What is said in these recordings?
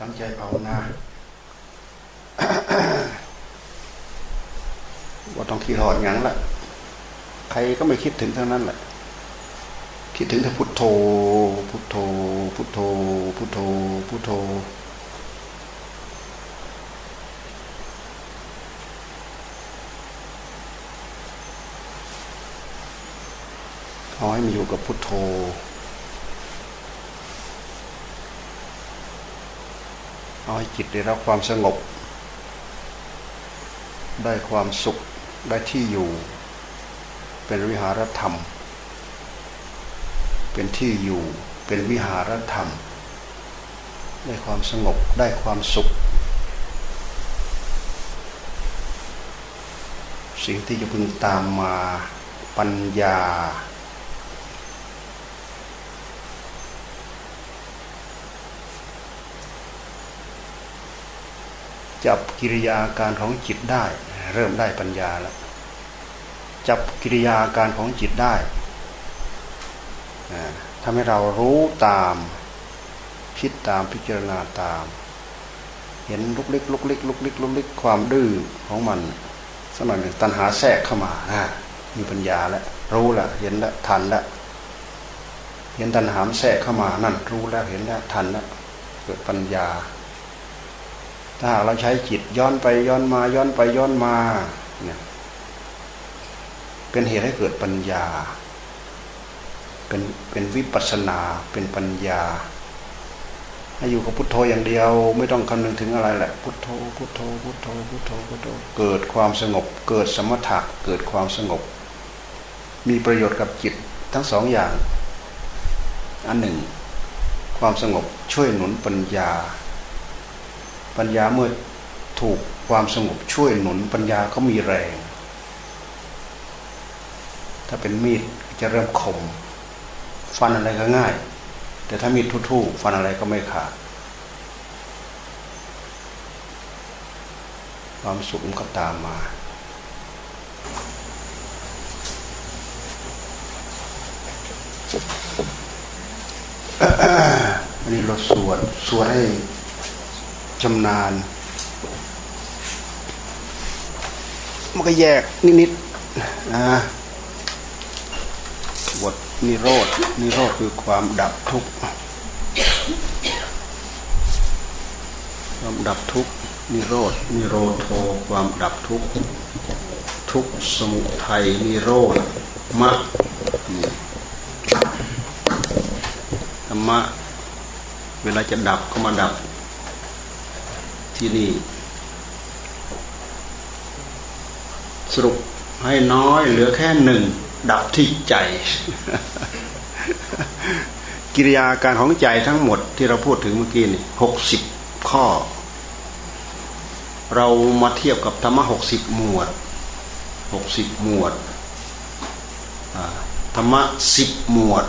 ตั้งใจภาวนาว่าต้องคิดหอดงั้นแหละใครก็ไม่คิดถึงทั้งนั้นแหละ คิดถึงแต่พุทโธ พุทโธ พุทโธ พุทโธ พุทโธ เอาให้มันอยู่กับพุทโธ เอาให้จิตได้รับความสงบ ได้ความสุขได้ที่อยู่ เป็นวิหารธรรม เป็นที่อยู่เป็นวิหารธรรม ได้ความสงบได้ความสุข สิ่งที่จะพึงตามมาปัญญา จับกิริยาการของจิตได้ เริ่มได้ปัญญาแล้วจับกิริยาการของจิตได้ทำให้เรารู้ตามคิดตามพิจารณาตาม เห็นลุกเล็กลุกเล็กลุกเล็กลุกเล็กความดื้อของมันสักหน่อยหนึ่งตัณหาแทรกเข้ามานะมีปัญญาแล้วรู้แล้เห็นแล้ทันแล้เห็นตัณหามแทรกเข้ามานั่นรู้แล้วเห็นแล้วทันแล้วเกิดปัญญา ถ้าเราใช้จิตย้อนไปย้อนมาย้อนไปย้อนมาเนี่ยเป็นเหตุให้เกิดปัญญา เป็นเป็นวิปัสนาเป็นปัญญา ให้อยู่กับพุทโธอย่างเดียว ไม่ต้องคำนึงถึงอะไรแหละ พุทโธพุทโธพุทโธพุทโธพุทโธเกิดความสงบ เกิดสมถะเกิดความสงบ มีประโยชน์กับจิตทั้งสองอย่าง อันหนึ่ง ความสงบช่วยหนุนปัญญา ปัญญาเมื่อถูกความสงบช่วยหนุนปัญญาก็มีแรง ถ้าเป็นมีดจะเริ่มคม ฟันอะไรก็ง่าย แต่ถ้ามีดทุ่ๆฟันอะไรก็ไม่ขาด ความสุขก็ตามมาอันนี้เราสวดสวดให้ ชำนาญ มันก็แยกนิดๆนะบทนิโรธนิโรธคือความดับทุกข์ความดับทุกข์นิโรธนิโรโทความดับทุกข์ทุกสมุทัยนิโรธมะธรรมะเวลาจะดับก็มาดับ ที่นี่ สรุปให้น้อยเหลือแค่หนึ่ง ดับที่ใจ กิริยาการของใจทั้งหมดที่เราพูดถึงเมื่อกี้นี่หกสิบข้อ เรามาเทียบกับธรรมะหกสิบหมวดหกสิบหมวดธรรมะสิบหมวด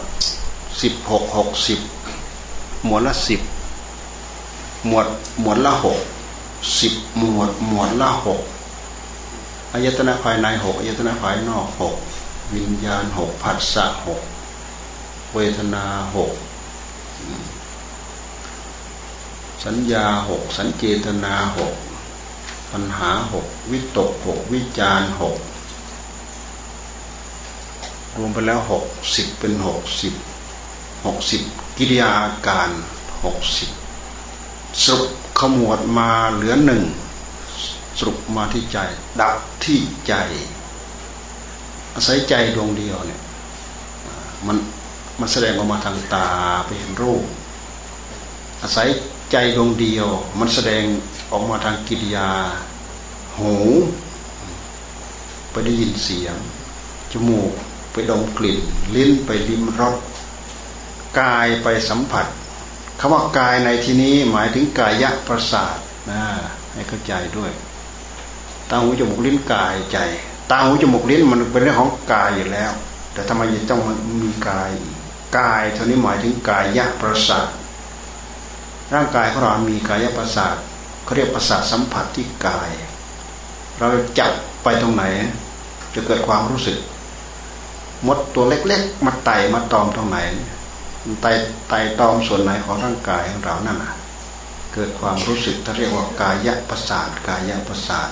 สิบหกหกสิบหมวดละสิบหมวดหมวดละหก สิบหมวดหมวดละหกอายตนะภายในหกอายตนะภายนอกหกวิญญาณหกผัสสะหกเวทนาหกสัญญาหกสัญเจตนาหกปัญหาหกวิตกหกวิจารหกรวมไปแล้วหกสิบเป็นหกสิบหกสิบกิริยาการหกสิบสรุป ขมวดมาเหลือหนึ่งสรุปมาที่ใจ ดับที่ใจ อาศัยใจดวงเดียวเนี่ยมันมันแสดงออกมาทางตาไปเห็นรูป อาศัยใจดวงเดียว มันแสดงออกมาทางกิริยา หูไปได้ยินเสียง จมูกไปดมกลิ่น ลิ้นไปลิ้มรสกายไปสัมผัส คำว่ากายในที่นี้หมายถึงกายะประสาทนะให้เข้าใจด้วยตาหูจมูกลิ้นกายใจตาหูจมูกลิ้นมันเป็นเรื่องของกายอยู่แล้ว แต่ทำไมยังต้องมีกายกายเท่านี้หมายถึงกายะประสาทร่างกายของเรามีกายะประสาทเขาเรียกประสาทสัมผัสที่กาย เราจับไปตรงไหน จะเกิดความรู้สึก มดตัวเล็กๆ มาไต่มาตอมตรงไหน ไตไตตอมส่วนไหนของร่างกายของเรานั่นนะเกิดความรู้สึกที่เรียกว่ากายะประสาทกายะประสาท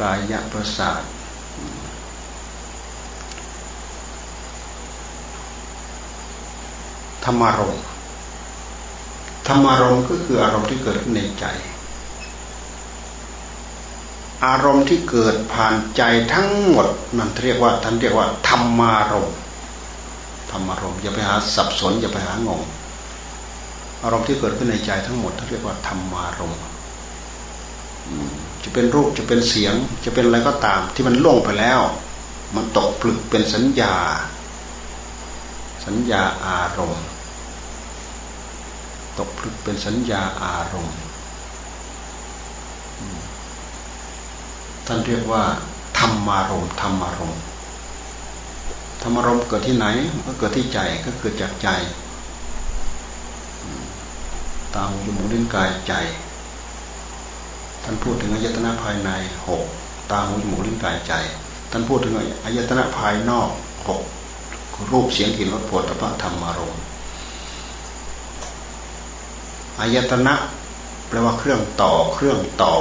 กายะประสาทธรรมารมธรรมารมก็คืออารมณ์ที่เกิดขึ้นในใจ อารมณ์ที่เกิดผ่านใจทั้งหมดนั่นเรียกว่าท่านเรียกว่าธรรมารมธ รรมารมอย่าไปหาสับสน อย่าไปหางงอารมณ์ที่เกิดขึ้นในใจทั้งหมดท่านเรียกว่าธรรมารมจะเป็นรูปจะเป็นเสียง จะเป็นอะไรก็ตาม ที่มันล่วงไปแล้ว มันตกผลึกเป็นสัญญา สัญญาอารมณ์ ตกผลึกเป็นสัญญาอารมณ์ท่านเรียกว่าธรรมารมธรรมารมธ รรมารมเกิดที่ไหนก็เกิดที่ใจก็เกิดจากใจตาหูจมูกลิ้นกายใจท่านพูดถึงอายตนะภายในหกตาหูจมูกลิ้นกายใจท่านพูดถึงอายตนะภายนอกหกรูปเสียงกลิ่นรสโผฏฐะธรรมารมอายตนะแปลว่าเครื่องต่อเครื่องต่อ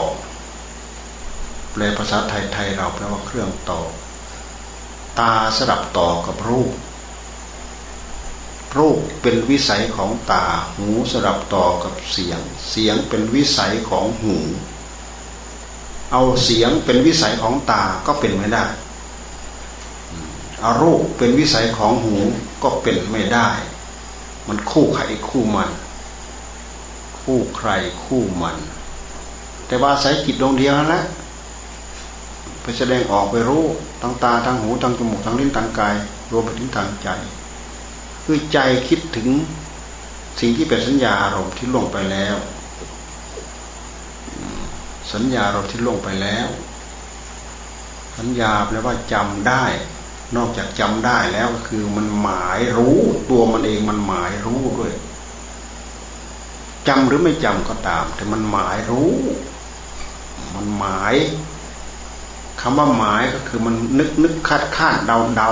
แปลภาษาไทยไทยเราแปลว่าเครื่องต่อ ตาสลับต่อกับรูป รูปเป็นวิสัยของตา หูสลับต่อกับเสียง เสียงเป็นวิสัยของหู เอาเสียงเป็นวิสัยของตาก็เป็นไม่ได้เอารูปเป็นวิสัยของหูก็เป็นไม่ได้ มันคู่ใครคู่มัน คู่ใครคู่มัน แต่ว่าสายจิตดวงเดียวนั่นแหละ ไปแสดงออกไปรู้ทั้งตาทั้งหูทั้งจมูกทั้งลิ้นทั้งกายรวมไปถึงทางใจ คือใจคิดถึงสิ่งที่เป็นสัญญาอารมณ์ที่ล่วงไปแล้ว สัญญาเราที่ล่วงไปแล้ว สัญญาแปลว่าจำได้ นอกจากจำได้แล้วก็คือมันหมายรู้ตัวมันเองมันหมายรู้ด้วยจำหรือไม่จำก็ตาม แต่มันหมายรู้ มันหมาย คำว่าหมายก็คือมันนึกนึกคาดคาดเดาเดา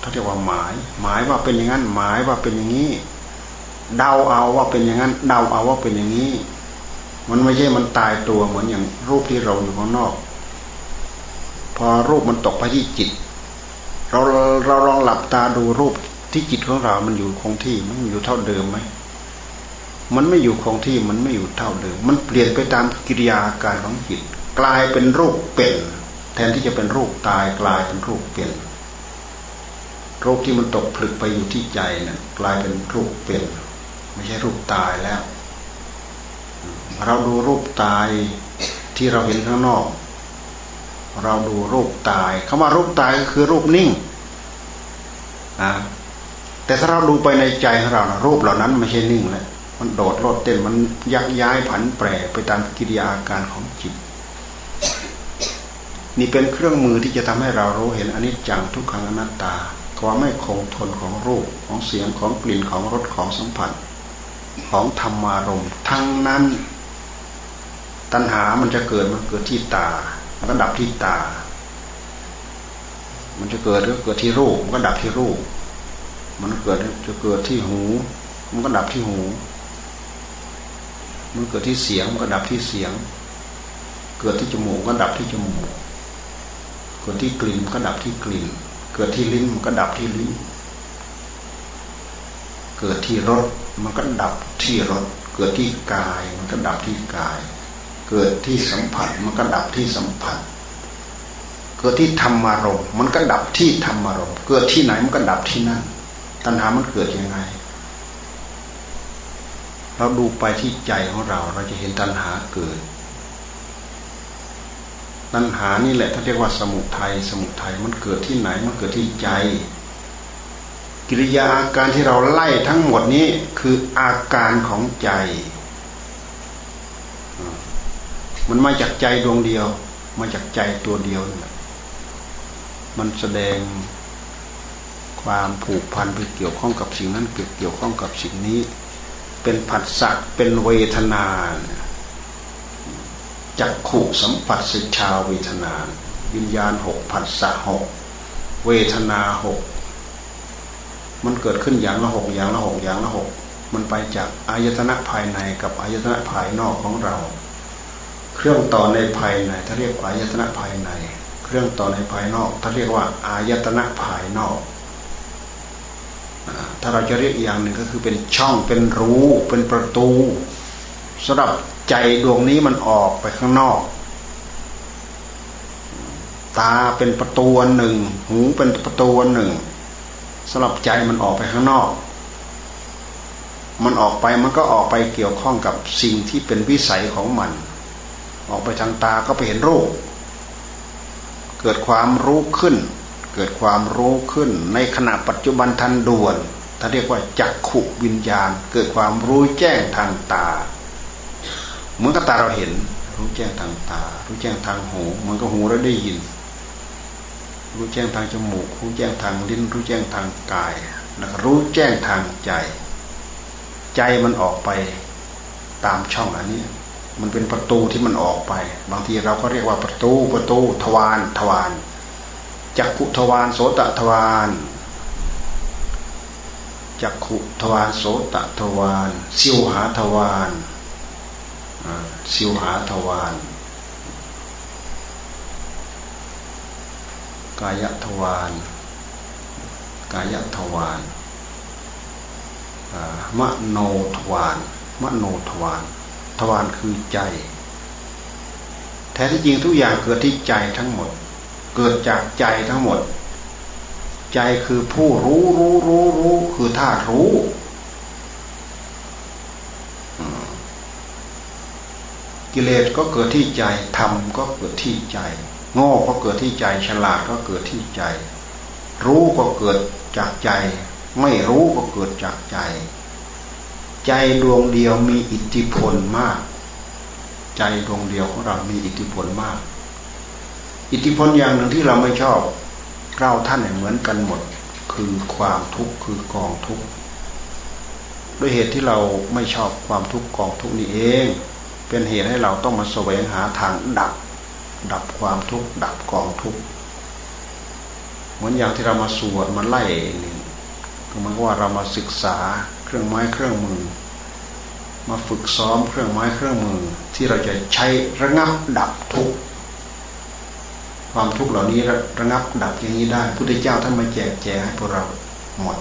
เขาเรียกว่าหมาย หมายว่าเป็นอย่างนั้นหมายว่าเป็นอย่างนี้เดาเอาว่าเป็นอย่างนั้นเดาเอาว่าเป็นอย่างนี้ มันไม่ใช่มันตายตัวเหมือนอย่างรูปที่เราอยู่ข้างนอก พอรูปมันตกไปที่จิต เราเราลองหลับตาดูรูปที่จิตของเรา มันอยู่คงที่มันอยู่เท่าเดิมไหมมันไม่อยู่คงที่มันไม่อยู่เท่าเดิม มันเปลี่ยนไปตามกิริยาการของจิต กลายเป็นรูปเป็น แทนที่จะเป็นรูปตายกลายเป็นรูปเป็นรูปที่มันตกผลึกไปอยู่ที่ใจนะ่ะกลายเป็นรูปเป็นไม่ใช่รูปตายแล้ว เราดูรูปตายที่เราเห็นข้างนอก เราดูรูปตายคำว่ารูปตายก็คือรูปนิ่งนะแต่ถ้าเราดูไปในใจของเรานะรูปเหล่านั้นไม่ใช่นิ่งแล้วมันโดดโลดเต้นมันยักย้ายผันแปรไปตามกิริยาอาการของจิต นี่เป็นเครื่องมือที่จะทำให้เรารู้เห็นอนิจจังทุกขังอนัตตา ความไม่คงทนของรูปของเสียงของกลิ่นของรสของสัมผัส ของธรรมารมทั้งนั้น ตัณหามันจะเกิดมันเกิดที่ตามันก็ดับที่ตา มันจะเกิดก็เกิดที่รูปมันก็ดับที่รูป มันเกิดจะเกิดที่หู มันก็ดับที่หู มันเกิดที่เสียงมันก็ดับที่เสียง เกิดที่จมูกก็ดับที่จมูก กิดที่กลิ่นก็ดับที่กลิ่น เกิดที่ลิ้นมันก็ดับที่ลิ้น เกิดที่รสมันก็ดับที่รส เกิดที่กายมันก็ดับที่กาย เกิดที่สัมผัสมันก็ดับที่สัมผัส เกิดที่ธรรมารมมันก็ดับที่ธรรมารมเกิดที่ไหนมันก็ดับที่นั่น ตัณหามันเกิดยังไง เราดูไปที่ใจของเรา เราจะเห็นตัณหาเกิด ตัณหานี่แหละท่านเรียกว่าสมุทัยสมุทัยมันเกิดที่ไหนมันเกิดที่ใจ กิริยาอาการที่เราไล่ทั้งหมดนี้คืออาการของใจ มันมาจากใจดวงเดียว มาจากใจตัวเดียวมันแสดงความผูกพันไปเกี่ยวข้องกับสิ่งนั้นเกี่ยวข้องกับสิ่งนี้ เป็นผัสสะเป็นเวทนา จักขู่สัมผัสสิชาเวทนา วิญญาณหกผัสสะหกเวทนาหกมันเกิดขึ้นอย่างละหกอย่างละหกอย่างละหกมันไปจากอายตนะภายในกับอายตนะภายนอกของเรา เครื่องต่อในภายในถ้าเรียกอายตนะภายใน เครื่องต่อในภายนอกถ้าเรียกว่าอายตนะภายนอกถ้าเราจะเรียกอย่างหนึ่งก็คือเป็นช่องเป็นรูเป็นประตูสำหรับ ใจดวงนี้มันออกไปข้างนอก ตาเป็นประตูหนึ่ง หูเป็นประตูหนึ่งสำหรับใจมันออกไปข้างนอก มันออกไปมันก็ออกไปเกี่ยวข้องกับสิ่งที่เป็นวิสัยของมัน ออกไปทางตาก็ไปเห็นรูป เกิดความรู้ขึ้น เกิดความรู้ขึ้น ในขณะปัจจุบันทันด่วนถ้าเรียกว่าจักขุวิญญาณ เกิดความรู้แจ้งทางตา เหมือนกับตาเราเห็น รู้แจ้งทางตา รู้แจ้งทางหูมันก็หูแล้วได้ยิน รู้แจ้งทางจมูก รู้แจ้งทางลิ้น รู้แจ้งทางกายแล้วรู้แจ้งทางใจ ใจมันออกไปตามช่องอันนี้มันเป็นประตูที่มันออกไป บางทีเราก็เรียกว่าประตูประตูทวารทวารจักขุทวารโสตทวารจักขุทวารโสตทวารสิวหาทวาร สิวหาทวารกายทวารกายทวารมโนทวารมโนทวารทวารคือใจ แท้ที่จริงทุกอย่างเกิดที่ใจทั้งหมด เกิดจากใจทั้งหมด ใจคือผู้รู้รู้รู้รู้คือธาตุรู้ กิเลสก็เกิดที่ใจธรรมก็เกิดที่ใจ โง่ก็เกิดที่ใจฉลาดก็เกิดที่ใจ รู้ก็เกิดจากใจ ไม่รู้ก็เกิดจากใจ ใจดวงเดียวมีอิทธิพลมาก ใจดวงเดียวของเรามีอิทธิพลมาก อิทธิพลอย่างหนึ่งที่เราไม่ชอบ เราท่านเหมือนกันหมด คือความทุกข์คือกองทุกข์ด้วยเหตุที่เราไม่ชอบความทุกข์กองทุกข์นี้เอง เป็นเหตุให้เราต้องมาแสวงหาทางดับ ดับความทุกข์ดับกองทุกข์เหมือนอย่างที่เรามาสวดมาไล่นี่ก็เหมือนว่าเรามาศึกษาเครื่องไม้เครื่องมือ มาฝึกซ้อมเครื่องไม้เครื่องมือ ที่เราจะใช้ระงับดับทุกข์ความทุกข์เหล่านี้ระงับดับอย่างนี้ได้พุทธเจ้าท่านมาแจกแจงให้พวกเราหมด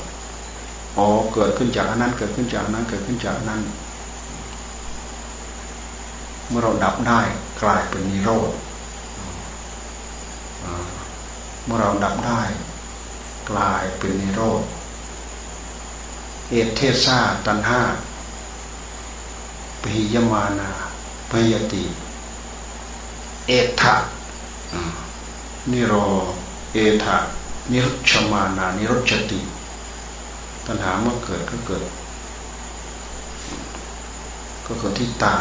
อ๋อเกิดขึ้นจากอันนั้นเกิดขึ้นจากอนั้นเกิดขึ้นจากอนั้น เมื่อเราดับได้กลายเป็นนิโรธเมื่อเราดับได้ กลายเป็นนิโรธ เอเทซาตันห้าปิยมานาพยติ เอทะนิโร เอทะนิรุชมานา นิรุชติ ตัณหาเมื่อเกิดก็เกิด ก็เกิดที่ตา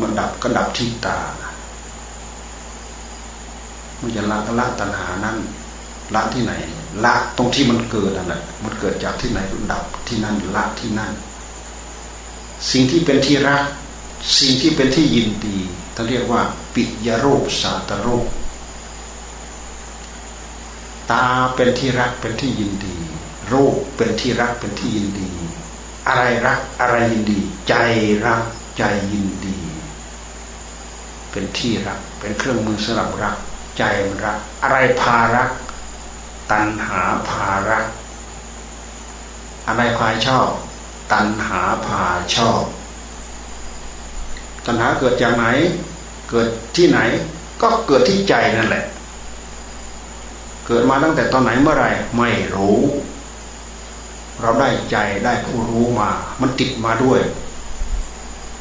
มันดับก็ดับที่ตามันจะละก็ละตัณหานั้นละที่ไหน ละตรงที่มันเกิดนั่นแหละมันเกิดจากที่ไหนก็ดับที่นั่นละที่นั่น สิ่งที่เป็นที่รัก สิ่งที่เป็นที่ยินดีท่านเรียกว่า ปิยรูปสาตรูปตาเป็นที่รักเป็นที่ยินดี รูปเป็นที่รักเป็นที่ยินดี อะไรรักอะไรยินดี ใจรักใจยินดี เป็นที่รัก เป็นเครื่องมือสำหรับรัก ใจมันรัก อะไรพารัก ตัณหาพารัก อะไรพาชอบ ตัณหาพาชอบ ตัณหาเกิดจากไหน เกิดที่ไหน ก็เกิดที่ใจนั่นแหละ เกิดมาตั้งแต่ตอนไหนเมื่อไหร่ไม่รู้ เราได้ใจได้ผู้รู้มา มันติดมาด้วย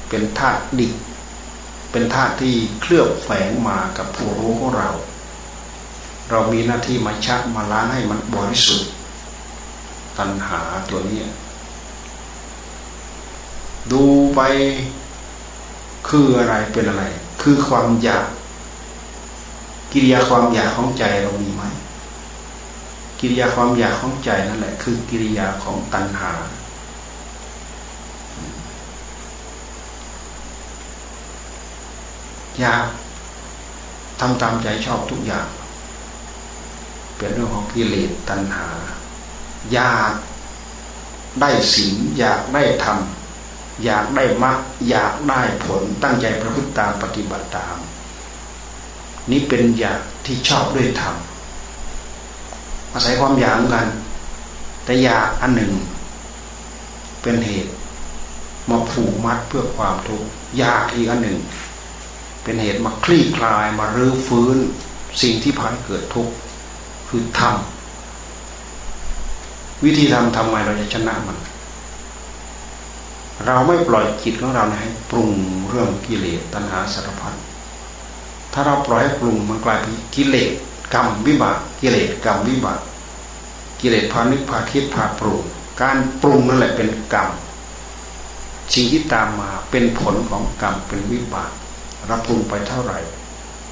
เป็นธาตุดิบ เป็นธาตุที่เคลือบแฝงมากับผู้รู้ของเรา เรามีหน้าที่มาชักมาล้างให้มันบริสุทธิ์ตัณหาตัวนี้ ดูไปคืออะไรเป็นอะไร คือความอยาก กิริยาความอยากของใจเรามีไหม กิริยาความอยากของใจนั่นแหละ คือกิริยาของตัณหา อยากทำตามใจชอบทุกอย่าง เป็นเรื่องของกิเลสตัณหา อยากได้ศีลอยากได้ธรรมอยากได้มรรคอยากได้ผลตั้งใจประพฤติตามปฏิบัติตาม นี้เป็นอยากที่ชอบด้วยธรรมอาศัยความอยากเหมือนกัน แต่อยากอันหนึ่ง เป็นเหตุมาผูกมัดเพื่อความทุกข์อยากอีกอันหนึ่ง เป็นเหตุมาคลี่คลายมารื้อฟื้นสิ่งที่พายเกิดทุกข์คือทำวิธีทำทำไงเราจะชนะมัน เราไม่ปล่อยจิตของเราให้ปรุงเรื่องกิเลสตัณหาสารพัดถ้าเราปล่อยให้ปรุงมันกลายเป็นกิเลสกรรมวิบากกิเลสกรรมวิบากกิเลสพานึกพาคิดพาปรุง การปรุงนั่นแหละเป็นกรรมสิ่งที่ตามมาเป็นผลของกรรมเป็นวิบาก รับปรุงไปเท่าไหร่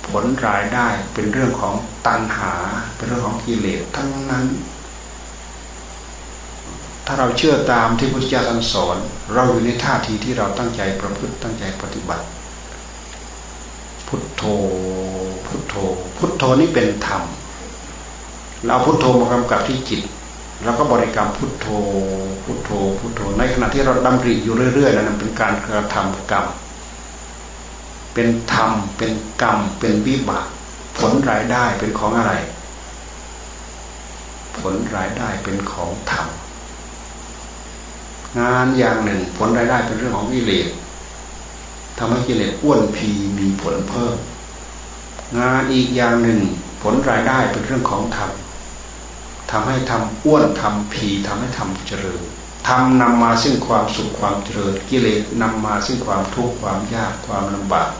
ผลรายได้เป็นเรื่องของตัณหา เป็นเรื่องของกิเลสทั้งนั้น ถ้าเราเชื่อตามที่พุทธเจ้าท่านสอน เราอยู่ในท่าทีที่เราตั้งใจประพฤติตั้งใจปฏิบัติ พุทโธพุทโธ พุทโธนี่เป็นธรรมเราพุทโธมากำกับที่จิตแล้วก็บริกรรมพุทโธ พุทโธ พุทโธ ในขณะที่เราดำริอยู่เรื่อยๆนั้นเป็นการกระทำกรรม เป็นธรรม เป็นกรรม เป็นวิบากผลรายได้เป็นของอะไร ผลรายได้เป็นของธรรมงานอย่างหนึ่ง ผลรายได้เป็นเรื่องของกิเลสทำให้กิเลสอ้วนพีมีผลเพิ่ม งานอีกอย่างหนึ่ง ผลรายได้เป็นเรื่องของธรรมทำให้ทำอ้วนทำผีทำให้ทำเจริญ ทำนำมาซึ่งความสุขความเจริญกิเลสนำมาซึ่งความทุกข์ความยากความลำบาก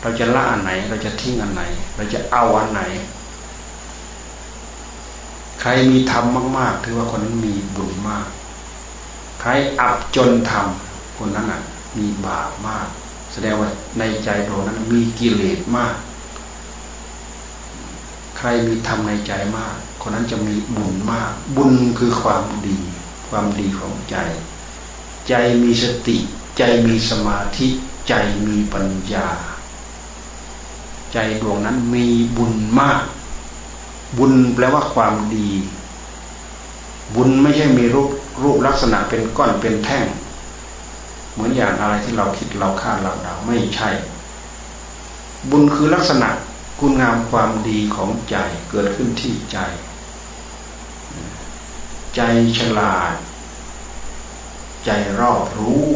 เราจะละอันไหน เราจะทิ้งอันไหน เราจะเอาอันไหน ใครมีธรรมมาก ๆ ถือว่าคนนั้นมีบุญมาก ใครอับจนธรรมคนนั้นอะมีบาปมาก แสดงว่าในใจโดนั้นมีกิเลสมาก ใครมีธรรมในใจมาก คนนั้นจะมีบุญมาก บุญคือความดี ความดีของใจ ใจมีสติ ใจมีสมาธิ ใจมีปัญญา ใจดวงนั้นมีบุญมาก บุญแปลว่าความดี บุญไม่ใช่มีรูปรูปลักษณะเป็นก้อนเป็นแท่ง เหมือนอย่างอะไรที่เราคิดเราคาดเราเดาไม่ใช่ บุญคือลักษณะคุณงามความดีของใจเกิดขึ้นที่ใจ ใจฉลาด ใจรอบรู้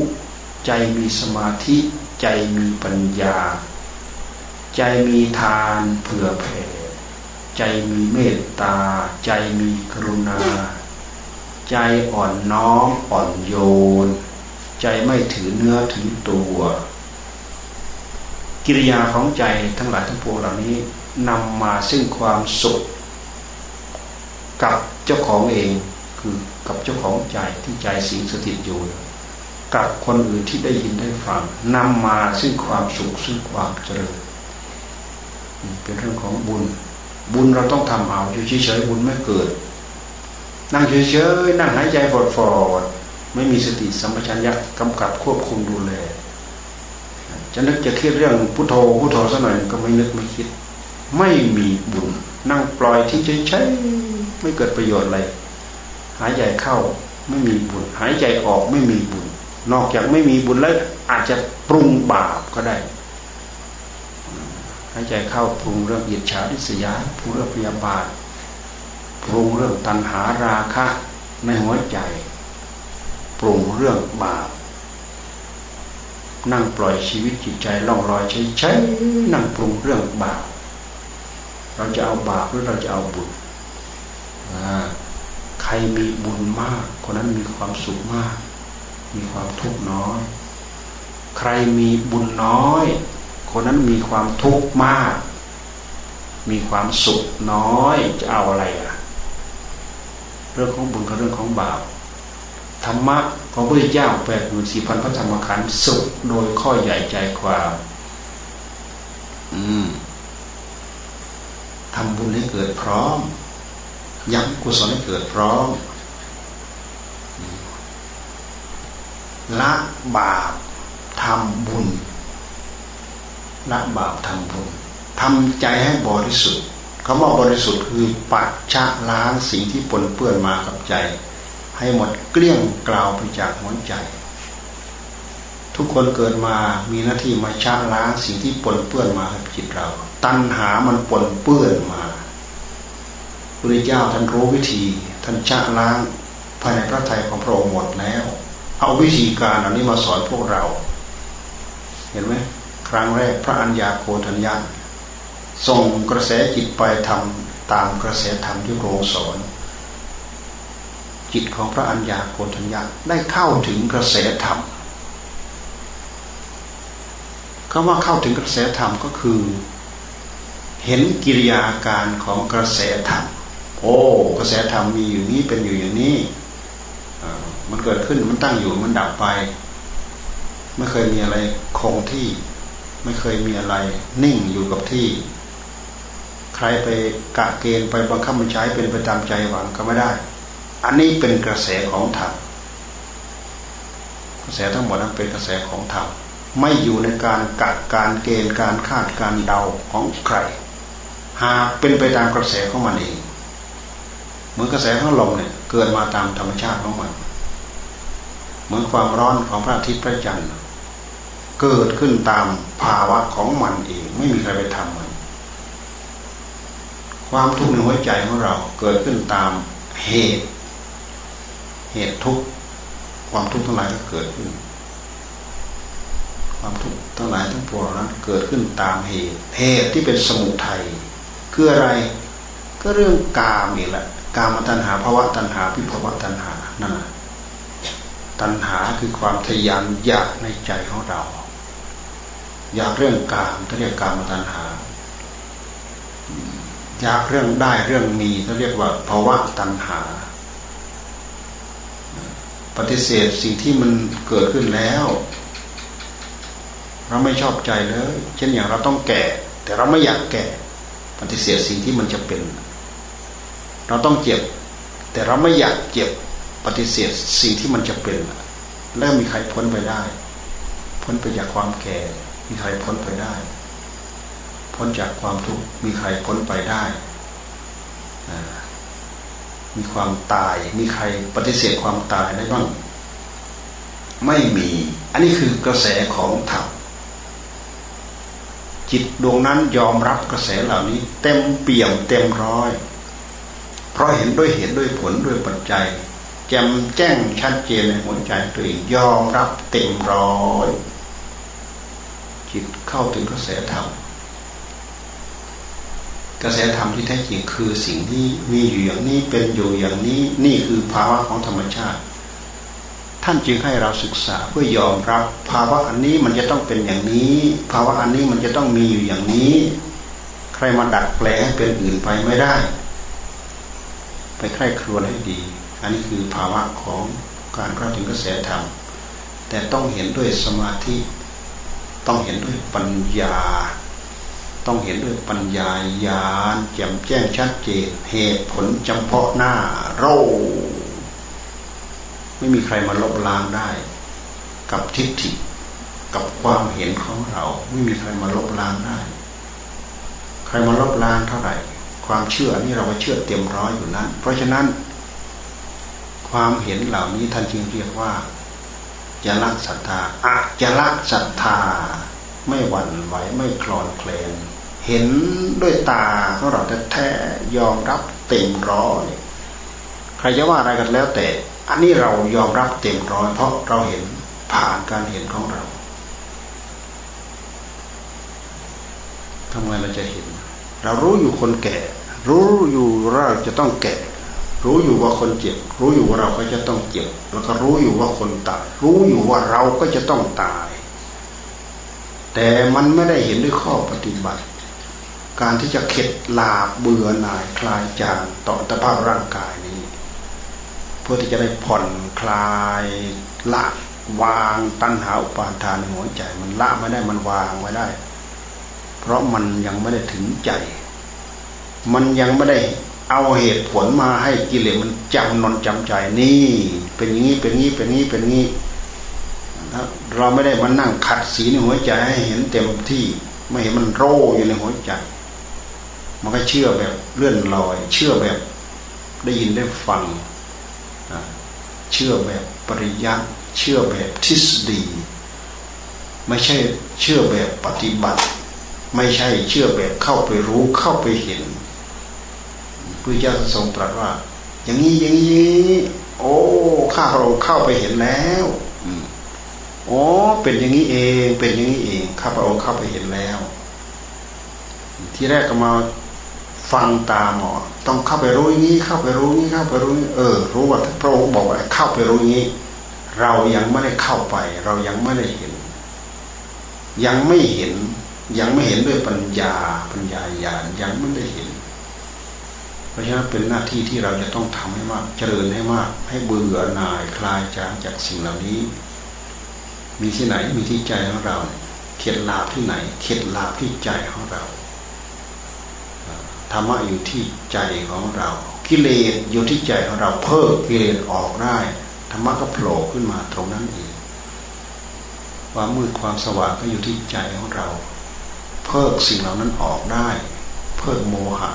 ใจมีสมาธิ ใจมีปัญญา ใจมีทานเผื่อแผ่ใจมีเมตตา ใจมีกรุณา ใจอ่อนน้อมอ่อนโยน ใจไม่ถือเนื้อถือตัว กิริยาของใจทั้งหลายทั้งปวงเหล่านี้นำมาซึ่งความสุขกับเจ้าของเอง คือกับเจ้าของใจที่ใจสิงสถิตอยู่กับคนอื่นที่ได้ยินได้ฟังนำมาซึ่งความสุขซึ่งความเจริญเป็นเรื่องของบุญ บุญเราต้องทำเอาอยู่เฉยๆบุญไม่เกิด นั่งเฉยๆนั่งหายใจฟอดๆไม่มีสติสัมปชัญญะกำกับควบคุมดูแลจะนึกจะคิดเรื่องพุทโธพุทโธสักหน่อยก็ไม่นึกไม่คิด ไม่มีบุญ นั่งปล่อยที่เฉยๆไม่เกิดประโยชน์อะไร หายใจเข้าไม่มีบุญ หายใจออกไม่มีบุญ นอกจากไม่มีบุญแล้วอาจจะปรุงบาปก็ได้ หายใจเข้าปรุงเรื่องอิจฉาทิษยาปรุงเรื่องพยาบาทปรุงเรื่องตัณหาราคะในหัวใจ ปรุงเรื่องบาปนั่งปล่อยชีวิตจิตใจล่องลอยใช้ๆนั่งปรุงเรื่องบาปเราจะเอาบาปหรือเราจะเอาบุญอ่า รมีบุญมาก คนนั้นมีความสุขมาก มีความทุกข์น้อย ใครมีบุญน้อย คนนั้นมีความทุกข์มาก มีความสุขน้อยจะเอาอะไรอะเรื่องของบุญกับเรื่องของบาปธรรมะของพระพุทธเจ้าแปดหมื่นสี่พันพระธรรมขันธ์สุขโดยข้อใหญ่ใจความอืมทำบุญให้เกิดพร้อม ยังกุศลให้เกิดพร้อมละบาปทำบุญละบาปทำบุญทำใจให้บริสุทธิ์คำว่าบริสุทธิ์คือปัดชะล้างสิ่งที่ปนเปื้อนมากับใจ ให้หมดเกลี้ยงกล่าวไปจากหัวใจ ทุกคนเกิดมามีหน้าที่มาชะล้างสิ่งที่ปนเปื้อนมาให้จิตเรา ตัณหามันปนเปื้อนมา พระเจ้าท่านรู้วิธี ท่านชะล้างภายในพระทัยของพระองค์หมดแล้ว เอาวิธีการเหล่านี้มาสอนพวกเรา เห็นไหมครั้งแรกพระอัญญาโคทัญญาส่งกระแสจิตไปทำตามกระแสธรรมที่พระองค์สอนจิตของพระอัญญาโกทัญญาได้เข้าถึงกระแสธรรมคำว่าเข้าถึงกระแสธรรมก็คือ เห็นกิริยาการของกระแสธรรม โอ้กระแสธรรมมีอยู่นี้เป็นอยู่อย่างนี้มันเกิดขึ้นมันตั้งอยู่มันดับไป ไม่เคยมีอะไรคงที่ ไม่เคยมีอะไร นิ่งอยู่กับที่ ใครไปกะเกณฑ์ไปบังคับมันใช้เป็นไปตามใจหวังก็ไม่ได้ อันนี้เป็นกระแสของธรรมกระแสทั้งหมดนั้นเป็นกระแสของธรรมไม่อยู่ในการกะการเกณฑ์การคาดการเดาของใคร หากเป็นไปตามกระแสของมันเอง เหมือนกระแสของลมเนี่ย เกิดมาตามธรรมชาติของมันเหมือนความร้อนของพระอาทิตย์พระจันทร์เกิดขึ้นตามภาวะของมันเอง ไม่มีใครไปทำมัน ความทุกข์ในหัวใจของเราเกิดขึ้นตามเหตุ เหตุทุกข์ความทุกข์ทั้งหลายก็เกิดขึ้น ความทุกข์ทั้งหลายทั้งปวงนั้น เกิดขึ้นตามเหตุเหตุที่เป็นสมุทัยคืออะไร ก็เรื่องกามนี่แหละ กามตัณหาภาวะตัณหาพิภวะตัณหานั่นตัณหาคือความทยานอยากในใจของเรา อยากเรื่องกามเขาเรียกกามตัณหา อยากเรื่องได้เรื่องมีเขาเรียกว่าภาวะตัณหา ปฏิเสธสิ่งที่มันเกิดขึ้นแล้ว เราไม่ชอบใจเลย เช่นอย่างเราต้องแก่ แต่เราไม่อยากแก่ ปฏิเสธสิ่งที่มันจะเป็นเราต้องเจ็บ แต่เราไม่อยากเจ็บปฏิเสธสิ่งที่มันจะเป็นแล้วมีใครพ้นไปได้ พ้นไปจากความแก่ มีใครพ้นไปได้ พ้นจากความทุกข์มีใครพ้นไปได้มีความตาย มีใครปฏิเสธความตายได้บ้าง ไม่มี อันนี้คือกระแสของธรรมจิตดวงนั้นยอมรับกระแสเหล่านี้ เต็มเปี่ยมเต็มร้อย ราะเห็นด้วยเหตุด้วยผลด้วยปัจจัยแจ่มแจ้งชัดเจนในหัวใจตัวเองยอมรับเต็มร้อยจิตเข้าถึงกระแสธรรมกระแสธรรมที่แท้จริงคือสิ่งที่มีอยู่อย่างนี้เป็นอยู่อย่างนี้นี่คือภาวะของธรรมชาติ ท่านจึงให้เราศึกษาเพื่อยอมรับ ภาวะอันนี้มันจะต้องเป็นอย่างนี้ ภาวะอันนี้มันจะต้องมีอยู่อย่างนี้ ใครมาดัดแปลงให้เป็นอื่นไปไม่ได้ ไปใคร่ครวญให้ดี อันนี้คือภาวะของการเข้าถึงกระแสธรรม แต่ต้องเห็นด้วยสมาธิ ต้องเห็นด้วยปัญญา ต้องเห็นด้วยปัญญาญาณแจ่มแจ้งชัดเจน เหตุผลจำเพาะหน้าโรไม่มีใครมาลบล้างได้ กับทิฏฐิ กับความเห็นของเรา ไม่มีใครมาลบล้างได้ ใครมาลบล้างเท่าไหร่ ความเชื่อนี่เราก็เชื่อเต็มร้อยอยู่นั้นเพราะฉะนั้น ความเห็นเหล่านี้ท่านจึงเรียกว่าจะละศรัทธาอะจะละศรัทธา ไม่หวั่นไหวไม่คลอนเคลนเห็นด้วยตาของเราแท้ๆยอมรับเต็มร้อยใครจะว่าอะไรกันแล้วแต่ อันนี้เรายอมรับเต็มร้อยเพราะเราเห็นผ่านการเห็นของเราทำไมเราจะเห็น เรารู้อยู่คนแก่ รู้อยู่เราจะต้องแก่ รู้อยู่ว่าคนเจ็บ รู้อยู่ว่าเราก็จะต้องเจ็บ แล้วก็รู้อยู่ว่าคนตายรู้อยู่ว่าเราก็จะต้องตาย แต่มันไม่ได้เห็นด้วยข้อปฏิบัติ การที่จะเข็ดลาบเบื่อหน่ายคลายจางต่อตภาพร่างกายนี้ เพื่อที่จะได้ผ่อนคลายละวางตัณหาอุปาทานในหัวใจ มันละไม่ได้มันวางไม่ได้ เพราะมันยังไม่ได้ถึงใจ มันยังไม่ได้เอาเหตุผลมาให้กิเลสมันจำนนจำใจนี่ เป็นอย่างนี้เป็นงี้เป็นงี้เป็นงี้เราไม่ได้มานั่งขัดสีในหัวใจให้เห็นเต็มที่ ไม่เห็นมันโรอยู่ในหัวใจ มันก็เชื่อแบบเลื่อนลอย เชื่อแบบได้ยินได้ฟังเชื่อแบบปริยัติเชื่อแบบทฤษฎี ไม่ใช่เชื่อแบบปฏิบัติ ไม่ใช่เชื่อแบบเข้าไปรู้เข้าไปเห็น พระเจ้าทรงตรัสว่า อย่างนี้อย่างนี้โอ้ข้าเราเข้าไปเห็นแล้วอ๋อเป็นอย่างนี้เอง เป็นอย่างนี้เองข้าพระองค์เข้าไปเห็นแล้ว ที่แรกก็มาฟังตามหมอต้องเข้าไปรู้อย่างนี้ เข้าไปรู้นี้เข้าไปรู้นี้เออ รู้ว่าพระองค์บอกว่าเข้าไปรู้นี้ เรายังไม่ได้เข้าไป เรายังไม่ได้เห็น ยังไม่เห็น ยังไม่เห็นด้วยปัญญาปัญญาญาณยังไม่ได้เห็น ราะฉะนั้นเป็นหน้าที่ที่เราจะต้องทำให้มาก เจริญให้มาก ให้เบื่อหน่ายคลายจางจากสิ่งเหล่านี้ มีที่ไหนมีที่ใจของเรา เข็ดลาบที่ไหน เข็ดลาบที่ใจของเราธรรมะอยู่ที่ใจของเรา กิเลสอยู่ที่ใจของเราเพิ่มกิเลสออกได้ธรรมะก็โผล่ขึ้นมาตรงนั้นเองความมืดความสว่างก็อยู่ที่ใจของเรา เพิกสิ่งเหล่านั้นออกได้ เพิกโมหะ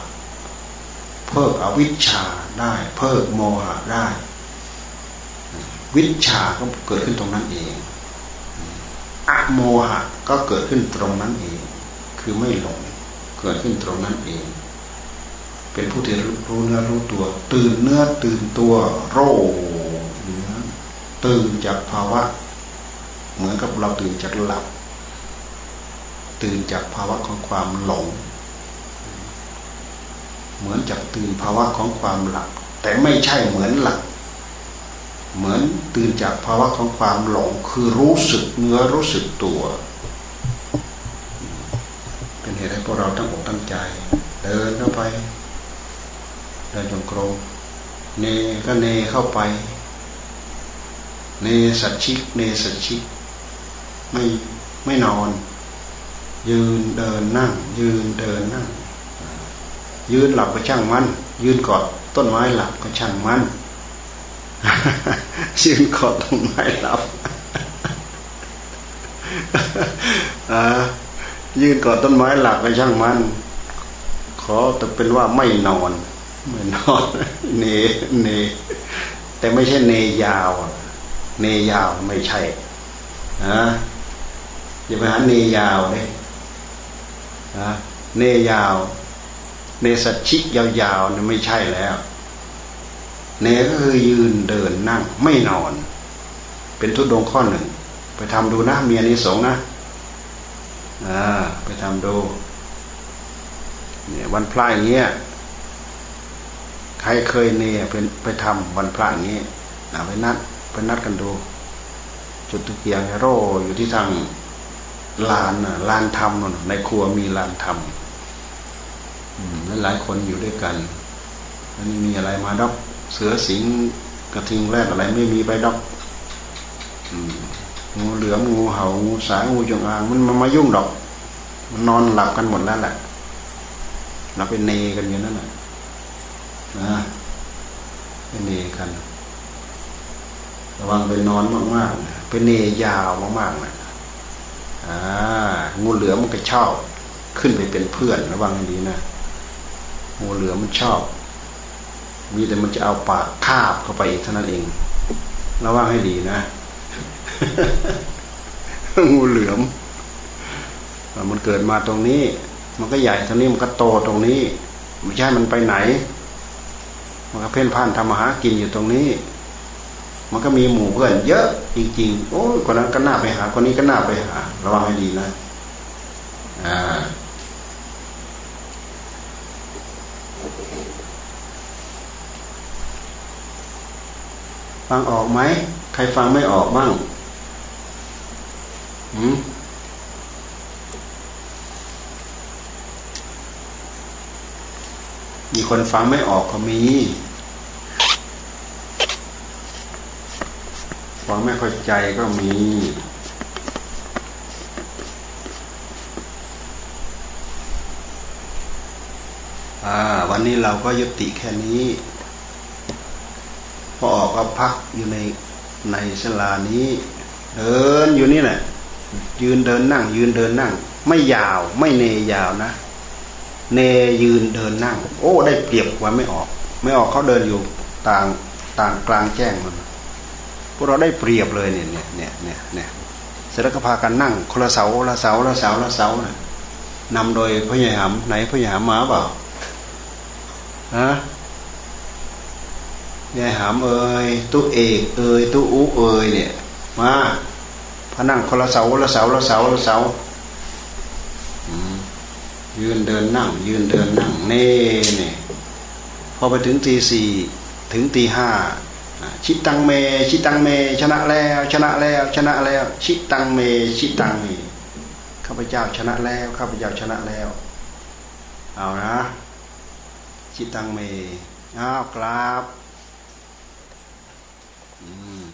เพิกอวิชชาได้ เพิกโมหะได้ วิชาก็เกิดขึ้นตรงนั้นเองอโมหะก็เกิดขึ้นตรงนั้นเอง คือไม่หลงเกิดขึ้นตรงนั้นเอง เป็นผู้ที่รู้เนื้อรู้ตัว ตื่นเนื้อตื่นตัวโรเนื้อตื่นจากภาวะ เหมือนกับเราตื่นจากหลับ ตื่นจากภาวะของความหลง เหมือนจากตื่นภาวะของความหลับแต่ไม่ใช่เหมือนหลับเหมือนตื่นจากภาวะของความหลงคือรู้สึกเนื้อรู้สึกตัว เป็นเหตุให้พวกเราตั้งอกตั้งใจ เดินเข้าไปเดินจงกรมเนก็เนเข้าไป เนสัจชิก เนสัจชิก ไม่ไม่นอน ยืนเดินนั่ง ยืนเดินนั่ง ยืนหลับก็ช่างมัน ยืนกอดต้นไม้หลับก็ช่างมันยืนกอดต้นไม้หลับยืนกอดต้นไม้หลับก็ช่างมัน ขอแต่เป็นว่าไม่นอนเหมือนนอนเนเนแต่ไม่ใช่เนยาว เนยาวไม่ใช่นะอย่าไปหาเนยาวเลยนะเนยาว เนสัชิกยาวๆนี่ไม่ใช่แล้ว เนก็คือยืนเดินนั่งไม่นอน เป็นทุดดงข้อหนึ่ง ไปทำดูนะเมียนิสงนะอ่าไปทำดูเนี่ยวันพลายเงี้ยใครเคยเนี่ยเป็นไปทำวันพระอย่างนี้ยไปนัดไปนัดกันดู จุดตะเกียงโร่อยู่ที่ทางลานลานธรรมในครัวมีลานธรรม นั้นหลายคนอยู่ด้วยกันอันนี้มีอะไรมาดอก เสือสิงกระทิงแรกอะไรไม่มีไปดอกงูเหลือมงูเห่างูสายงูจงอางมันมามายุ่งดอก มันนอนหลับกันหมดแล้วแหละเราเป็นเนกันอย่างนั้นแหละนะเป็นเนกันระวังไปนอนมากๆเป็นเนยาวมากๆนะอ่างูเหลือมันก็ชอบขึ้นไปเป็นเพื่อนระวังดีนะ งูเหลือมันชอบ มีแต่มันจะเอาปากคาบเข้าไปอีกเท่านั้นเองระวังให้ดีนะงูเหลือมมันเกิดมาตรงนี้ มันก็ใหญ่ตรงนี้มันก็โตตรงนี้ไม่ใช่มันไปไหน มันก็เพ่นพ่านทำมาหากินอยู่ตรงนี้ มันก็มีหมู่เพื่อนเยอะจริงๆโอ้คนนั้นก็น่าไปหาคนนี้ก็น่าไปหา ระวังให้ดีนะ อ่า ฟังออกไหม ใครฟังไม่ออกบ้างหืมมีคนฟังไม่ออกก็มี ฟังไม่เข้าใจก็มีวันนี้เราก็ยุติแค่นี้ พอออกก็พักอยู่ในในสลานี้ เดินอยู่นี่แหละยืนเดินนั่ง ยืนเดินนั่ง ไม่ยาวไม่เนยาวนะ เนยืนเดินนั่ง โอ้ ได้เปรียบไว้ไม่ออก ไม่ออกเขาเดินอยู่ต่างต่างกลางแจ้งมันพวกเราได้เปรียบเลยเนี่ยเนี่ยเนี่ยเนี่ยเนี่ยเสร็จแล้วก็พากันนั่งคนละเสาละเสาละเสาละเสาน่ะนำโดยพระยาหามไหนพระยาหามมาเปล่าฮะ ยายหามเอ่ยตู้เอกเอ่ยตู้อุเอ่ยเนี่ย มาพานั่งคนละเสาละเสาละเสาละเสายืนเดินนั่ง ยืนเดินนั่งเน่เนี่ยพอไปถึงตีสี่ถึงตีห้าชิตังเม ชิตังเม ชนะแล้ว ชนะแล้ว ชนะแล้ว ชิตังเม ชิตังเมข้าพเจ้าชนะแล้วข้าพเจ้าชนะแล้ว เอานะ ชิตังเมอ้าวกราบ Mm.